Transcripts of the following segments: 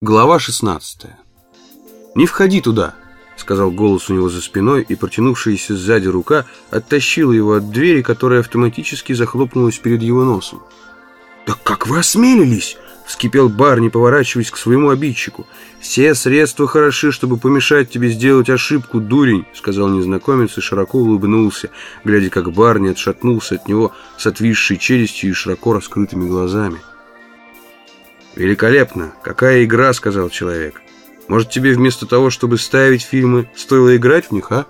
Глава 16 «Не входи туда!» — сказал голос у него за спиной, и протянувшаяся сзади рука оттащила его от двери, которая автоматически захлопнулась перед его носом. «Да как вы осмелились!» — вскипел Барни, поворачиваясь к своему обидчику. «Все средства хороши, чтобы помешать тебе сделать ошибку, дурень!» — сказал незнакомец и широко улыбнулся, глядя, как Барни отшатнулся от него с отвисшей челюстью и широко раскрытыми глазами. «Великолепно! Какая игра!» — сказал человек. «Может, тебе вместо того, чтобы ставить фильмы, стоило играть в них, а?»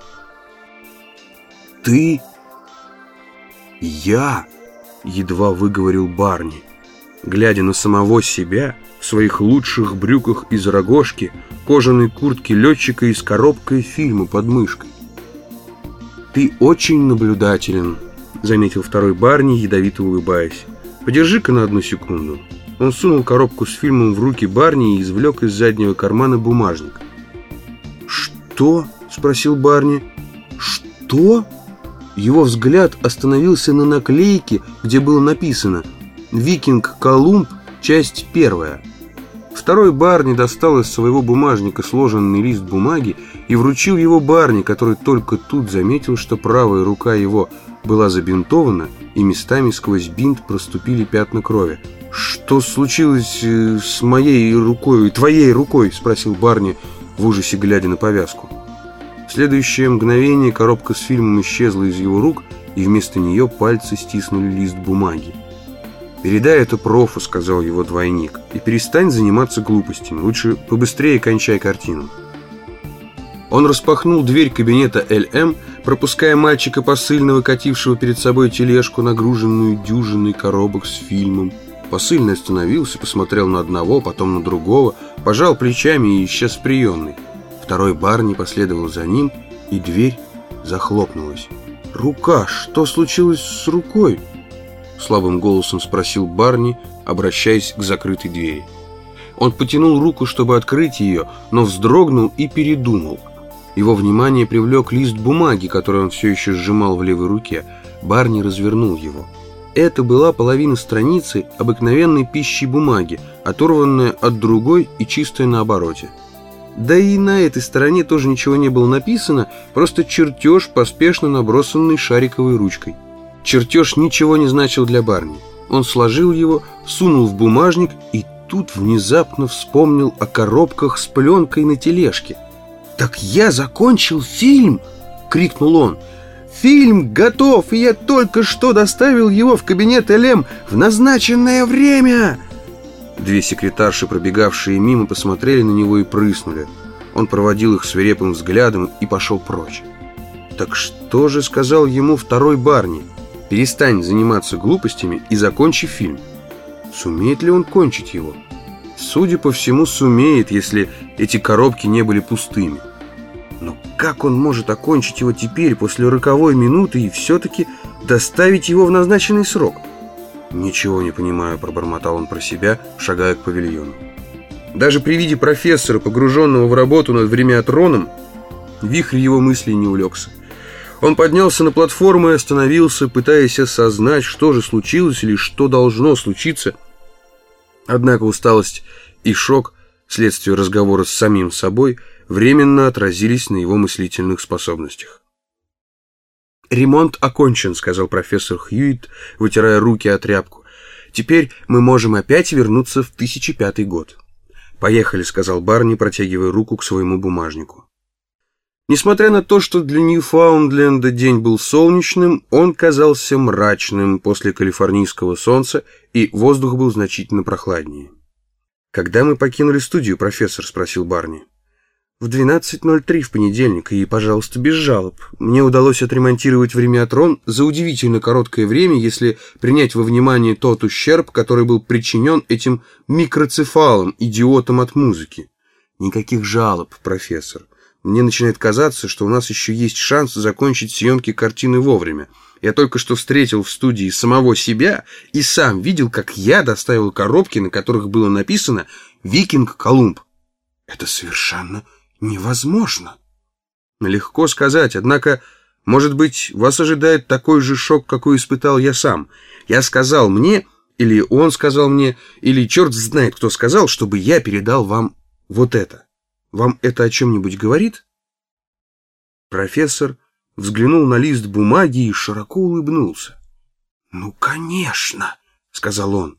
«Ты? Я?» — едва выговорил Барни, глядя на самого себя в своих лучших брюках из рогожки, кожаной куртке летчика и с коробкой фильма под мышкой. «Ты очень наблюдателен», — заметил второй Барни, ядовито улыбаясь. «Подержи-ка на одну секунду». Он сунул коробку с фильмом в руки Барни и извлек из заднего кармана бумажник. «Что?» – спросил Барни. «Что?» Его взгляд остановился на наклейке, где было написано «Викинг Колумб. Часть первая». Второй Барни достал из своего бумажника сложенный лист бумаги и вручил его Барни, который только тут заметил, что правая рука его была забинтована, и местами сквозь бинт проступили пятна крови. «Что случилось э, с моей рукой, твоей рукой?» – спросил Барни в ужасе, глядя на повязку. В следующее мгновение коробка с фильмом исчезла из его рук, и вместо нее пальцы стиснули лист бумаги. «Передай это профу», — сказал его двойник, — «и перестань заниматься глупостями. Лучше побыстрее кончай картину». Он распахнул дверь кабинета ЛМ, пропуская мальчика посыльного, катившего перед собой тележку, нагруженную дюжиной коробок с фильмом. Посыльный остановился, посмотрел на одного, потом на другого, пожал плечами и исчез в приемной. Второй Барни последовал за ним, и дверь захлопнулась. «Рука! Что случилось с рукой?» Слабым голосом спросил Барни, обращаясь к закрытой двери. Он потянул руку, чтобы открыть ее, но вздрогнул и передумал. Его внимание привлек лист бумаги, который он все еще сжимал в левой руке. Барни развернул его. Это была половина страницы обыкновенной пищей бумаги, оторванная от другой и чистая на обороте. Да и на этой стороне тоже ничего не было написано, просто чертеж, поспешно набросанный шариковой ручкой. Чертеж ничего не значил для Барни. Он сложил его, сунул в бумажник и тут внезапно вспомнил о коробках с пленкой на тележке. «Так я закончил фильм!» — крикнул он. Фильм готов, и я только что доставил его в кабинет Элем в назначенное время!» Две секретарши, пробегавшие мимо, посмотрели на него и прыснули. Он проводил их свирепым взглядом и пошел прочь. «Так что же сказал ему второй Барни? Перестань заниматься глупостями и закончи фильм». Сумеет ли он кончить его? Судя по всему, сумеет, если эти коробки не были пустыми. Как он может окончить его теперь, после роковой минуты, и все-таки доставить его в назначенный срок? «Ничего не понимаю», — пробормотал он про себя, шагая к павильону. Даже при виде профессора, погруженного в работу над времятроном, вихрь его мыслей не улегся. Он поднялся на платформу и остановился, пытаясь осознать, что же случилось или что должно случиться. Однако усталость и шок, следствие разговора с самим собой — временно отразились на его мыслительных способностях. «Ремонт окончен», — сказал профессор Хьюит, вытирая руки от тряпку. «Теперь мы можем опять вернуться в 1005 год». «Поехали», — сказал Барни, протягивая руку к своему бумажнику. Несмотря на то, что для Ньюфаундленда день был солнечным, он казался мрачным после калифорнийского солнца, и воздух был значительно прохладнее. «Когда мы покинули студию, профессор?» — спросил Барни. В 12.03 в понедельник, и, пожалуйста, без жалоб. Мне удалось отремонтировать времятрон за удивительно короткое время, если принять во внимание тот ущерб, который был причинен этим микроцефалом, идиотом от музыки. Никаких жалоб, профессор. Мне начинает казаться, что у нас еще есть шанс закончить съемки картины вовремя. Я только что встретил в студии самого себя и сам видел, как я доставил коробки, на которых было написано «Викинг Колумб». Это совершенно невозможно. Легко сказать, однако, может быть, вас ожидает такой же шок, какой испытал я сам. Я сказал мне, или он сказал мне, или черт знает, кто сказал, чтобы я передал вам Вот это. Вам это о чем-нибудь говорит? Профессор взглянул на лист бумаги и широко улыбнулся. «Ну, конечно!» — сказал он.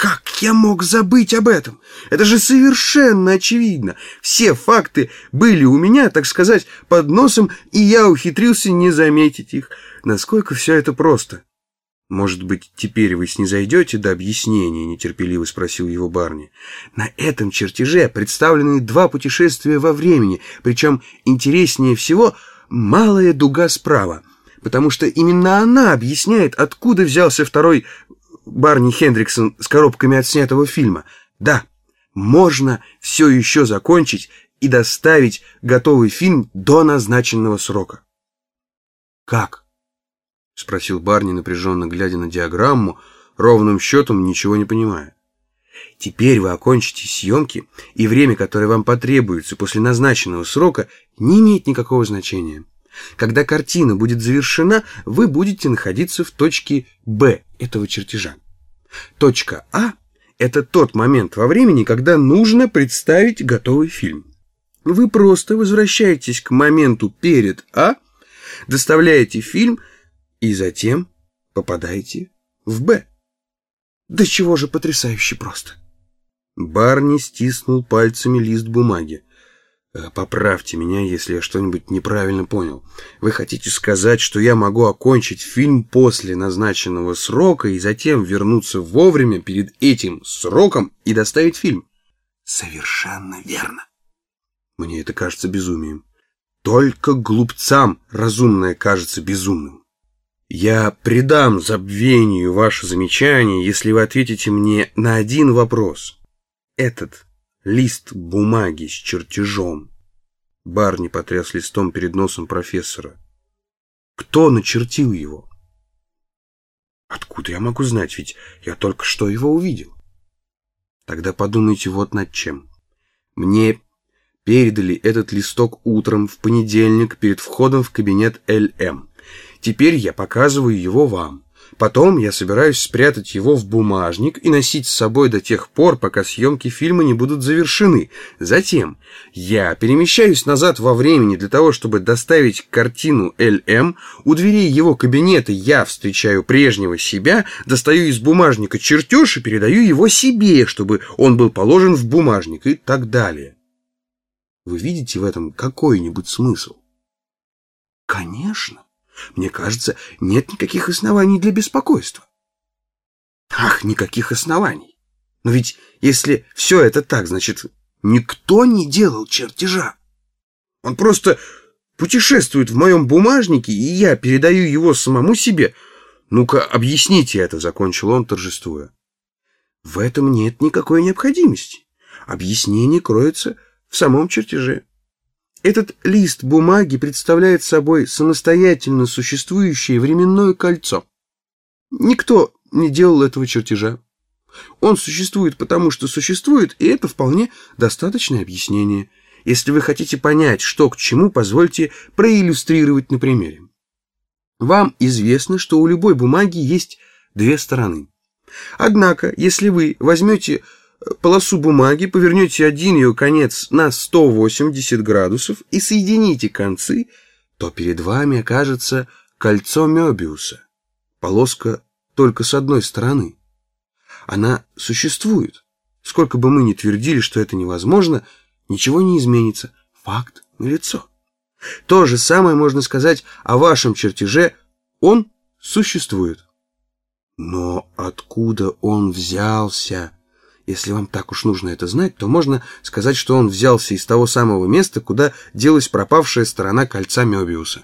«Как я мог забыть об этом? Это же совершенно очевидно. Все факты были у меня, так сказать, под носом, и я ухитрился не заметить их. Насколько все это просто!» «Может быть, теперь вы снизойдете до объяснения?» — нетерпеливо спросил его Барни. «На этом чертеже представлены два путешествия во времени, причем интереснее всего малая дуга справа, потому что именно она объясняет, откуда взялся второй Барни Хендриксон с коробками от снятого фильма. Да, можно все еще закончить и доставить готовый фильм до назначенного срока». «Как?» — спросил Барни, напряженно глядя на диаграмму, ровным счетом ничего не понимая. «Теперь вы окончите съемки, и время, которое вам потребуется после назначенного срока, не имеет никакого значения. Когда картина будет завершена, вы будете находиться в точке «Б» этого чертежа. Точка «А» — это тот момент во времени, когда нужно представить готовый фильм. Вы просто возвращаетесь к моменту перед «А», доставляете фильм — и затем попадаете в «Б». Да чего же потрясающе просто. Барни стиснул пальцами лист бумаги. «Э, «Поправьте меня, если я что-нибудь неправильно понял. Вы хотите сказать, что я могу окончить фильм после назначенного срока и затем вернуться вовремя перед этим сроком и доставить фильм?» «Совершенно верно». Мне это кажется безумием. Только глупцам разумное кажется безумным. Я предам забвению ваше замечание, если вы ответите мне на один вопрос. Этот лист бумаги с чертежом. Барни потряс листом перед носом профессора. Кто начертил его? Откуда я могу знать, ведь я только что его увидел. Тогда подумайте вот над чем. Мне передали этот листок утром в понедельник перед входом в кабинет ЛМ. Теперь я показываю его вам. Потом я собираюсь спрятать его в бумажник и носить с собой до тех пор, пока съемки фильма не будут завершены. Затем я перемещаюсь назад во времени для того, чтобы доставить картину ЛМ. У дверей его кабинета я встречаю прежнего себя, достаю из бумажника чертеж и передаю его себе, чтобы он был положен в бумажник и так далее. Вы видите в этом какой-нибудь смысл? Конечно. Мне кажется, нет никаких оснований для беспокойства. Ах, никаких оснований. Но ведь если все это так, значит, никто не делал чертежа. Он просто путешествует в моем бумажнике, и я передаю его самому себе. Ну-ка, объясните это, закончил он, торжествуя. В этом нет никакой необходимости. Объяснение кроется в самом чертеже. Этот лист бумаги представляет собой самостоятельно существующее временное кольцо. Никто не делал этого чертежа. Он существует потому, что существует, и это вполне достаточное объяснение. Если вы хотите понять, что к чему, позвольте проиллюстрировать на примере. Вам известно, что у любой бумаги есть две стороны. Однако, если вы возьмете полосу бумаги, повернете один ее конец на 180 градусов и соедините концы, то перед вами окажется кольцо Мёбиуса. Полоска только с одной стороны. Она существует. Сколько бы мы ни твердили, что это невозможно, ничего не изменится. Факт налицо. То же самое можно сказать о вашем чертеже. Он существует. Но откуда он взялся? Если вам так уж нужно это знать, то можно сказать, что он взялся из того самого места, куда делась пропавшая сторона кольца Мёбиуса.